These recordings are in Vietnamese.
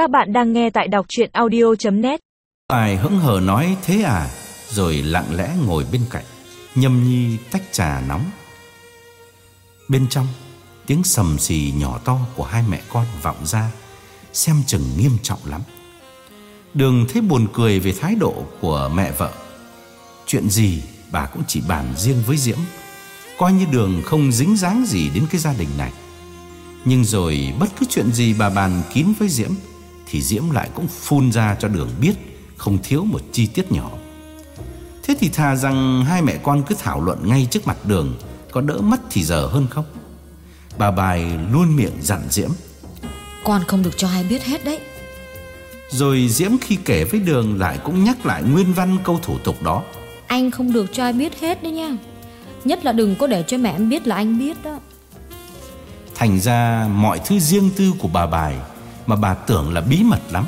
Các bạn đang nghe tại đọc chuyện audio.net Tài hững hờ nói thế à Rồi lặng lẽ ngồi bên cạnh. Nhâm nhi tách trà nóng. Bên trong, Tiếng sầm xì nhỏ to của hai mẹ con vọng ra, Xem chừng nghiêm trọng lắm. Đường thấy buồn cười về thái độ của mẹ vợ. Chuyện gì bà cũng chỉ bàn riêng với Diễm. Coi như đường không dính dáng gì đến cái gia đình này. Nhưng rồi bất cứ chuyện gì bà bàn kín với Diễm thì Diễm lại cũng phun ra cho đường biết Không thiếu một chi tiết nhỏ. Thế thì thà rằng hai mẹ con cứ thảo luận ngay trước mặt đường Có đỡ mất thì giờ hơn không? Bà bài luôn miệng dặn Diễm. Con không được cho ai biết hết đấy. Rồi Diễm khi kể với đường lại cũng nhắc lại nguyên văn câu thủ tục đó. Anh không được cho ai biết hết đấy nha. Nhất là đừng có để cho mẹ em biết là anh biết đó. Thành ra mọi thứ riêng tư của bà bài mà bà tưởng là bí mật lắm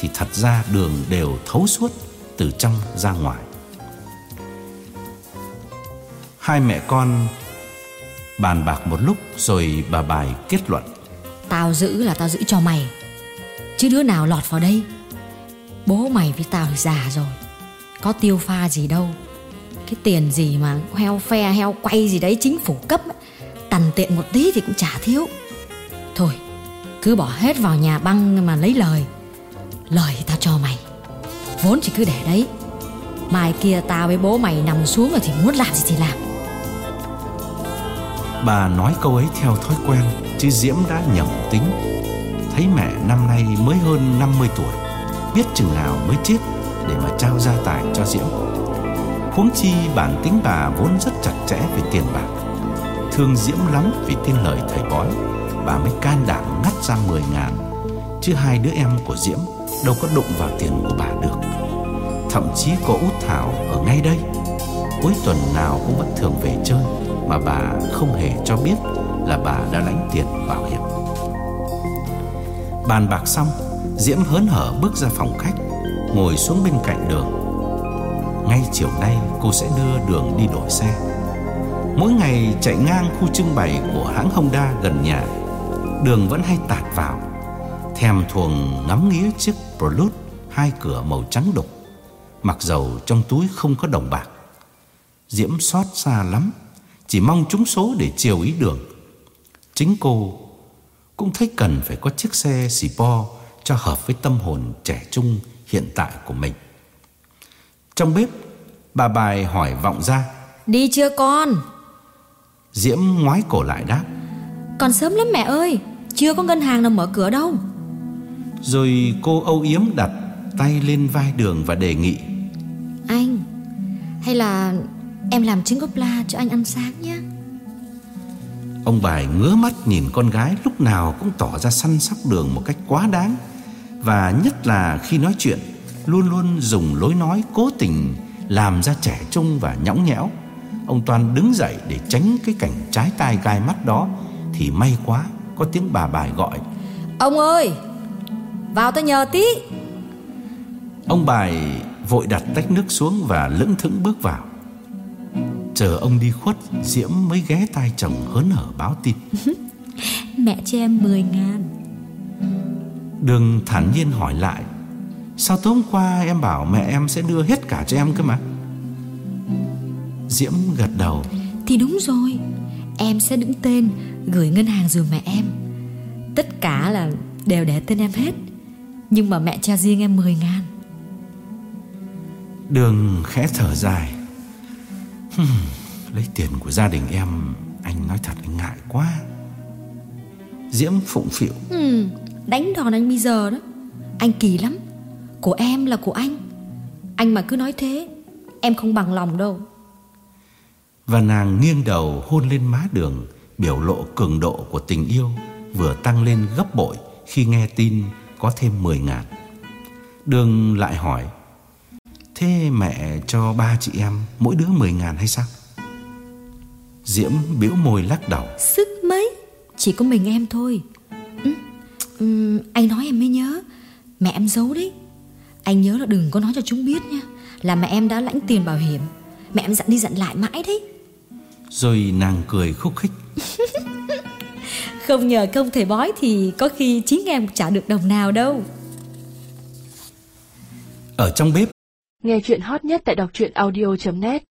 Thì thật ra đường đều thấu suốt Từ trong ra ngoài. Hai mẹ con bàn bạc một lúc Rồi bà bài kết luận. Tao giữ là tao giữ cho mày Chứ đứa nào lọt vào đây? Bố mày với tao thì già rồi Có tiêu pha gì đâu. Cái tiền gì mà heo phe heo quay gì đấy chính phủ cấp ấy, Tằn tiện một tí thì cũng chả thiếu. Thôi cứ bỏ hết vào nhà băng mà lấy lời. Lời thì tao cho mày, Vốn chỉ cứ để đấy. Mai kia tao với bố mày nằm xuống rồi thì muốn làm gì thì làm. Bà nói câu ấy theo thói quen, Chứ Diễm đã nhầm tính. Thấy mẹ năm nay mới hơn 50 tuổi, Biết chừng nào mới chết Để mà trao gia tài cho Diễm. Huống chi bản tính bà vốn rất chặt chẽ về tiền bạc. Thương Diễm lắm vì tin lời thầy bói. Bà mới can đảm ngắt ra 10 ngàn. Chứ hai đứa em của Diễm Đâu có đụng vào tiền của bà được. Thậm chí có út Thảo ở ngay đây. Cuối tuần nào cũng vẫn thường về chơi Mà bà không hề cho biết Là bà đã lãnh tiền bảo hiểm. Bàn bạc xong, Diễm hớn hở bước ra phòng khách, Ngồi xuống bên cạnh đường. Ngay chiều nay, cô sẽ đưa đường đi đổi xe. Mỗi ngày chạy ngang khu trưng bày của hãng Honda gần nhà. Đường vẫn hay tạt vào. Thèm thuồng ngắm nghía chiếc Prelude Hai cửa màu trắng đục. Mặc dầu trong túi không có đồng bạc. Diễm xót xa lắm Chỉ mong trúng số để chiều ý đường. Chính cô Cũng thấy cần phải có chiếc xe xì po Cho hợp với tâm hồn trẻ trung hiện tại của mình. Trong bếp Bà bài hỏi vọng ra Đi chưa con? Diễm ngoái cổ lại đáp Còn sớm lắm mẹ ơi Chưa có ngân hàng nào mở cửa đâu. Rồi cô âu yếm đặt tay lên vai đường và đề nghị. Anh Hay là em làm trứng ốp la cho anh ăn sáng nhé. Ông bài ngứa mắt nhìn con gái lúc nào cũng tỏ ra săn sóc đường một cách quá đáng. Và nhất là khi nói chuyện Luôn luôn dùng lối nói cố tình làm ra trẻ trung và nhõng nhẽo. Ông Toàn đứng dậy để tránh cái cảnh trái tai gai mắt đó Thì may quá có tiếng bà bài gọi. Ông ơi Vào tôi nhờ tí. Ông bài vội đặt tách nước xuống và lững thững bước vào. Chờ ông đi khuất Diễm mới ghé tai chồng hớn hở báo tin. Mẹ cho em 10 ngàn. Đường thản nhiên hỏi lại Sao tối hôm qua em bảo mẹ em sẽ đưa hết cả cho em cơ mà? Diễm gật đầu. Thì đúng rồi Em sẽ đứng tên Gửi ngân hàng giùm mẹ em. Tất cả là đều để tên em hết. Nhưng mà mẹ cho riêng em 10 ngàn. Đường khẽ thở dài. Lấy tiền của gia đình em Anh nói thật anh ngại quá. Diễm phụng phịu. Ừ, Đánh đòn anh bây giờ đó. Anh kỳ lắm. Của em là của anh. Anh mà cứ nói thế Em không bằng lòng đâu. Và nàng nghiêng đầu hôn lên má đường Biểu lộ cường độ của tình yêu Vừa tăng lên gấp bội Khi nghe tin có thêm 10 ngàn. Đường lại hỏi Thế mẹ cho ba chị em Mỗi đứa 10 ngàn hay sao? Diễm biểu môi lắc đầu. Sức mấy? Chỉ có mình em thôi. Ừ, ừ, Anh nói em mới nhớ. Mẹ em giấu đấy. Anh nhớ là đừng có nói cho chúng biết nha Là mẹ em đã lãnh tiền bảo hiểm. Mẹ em dặn đi dặn lại mãi đấy. Rồi nàng cười khúc khích không nhờ công thầy bói thì có khi chín em chả được đồng nào đâu. Ở trong bếp. Nghe chuyện hot nhất tại đọc truyện audio.net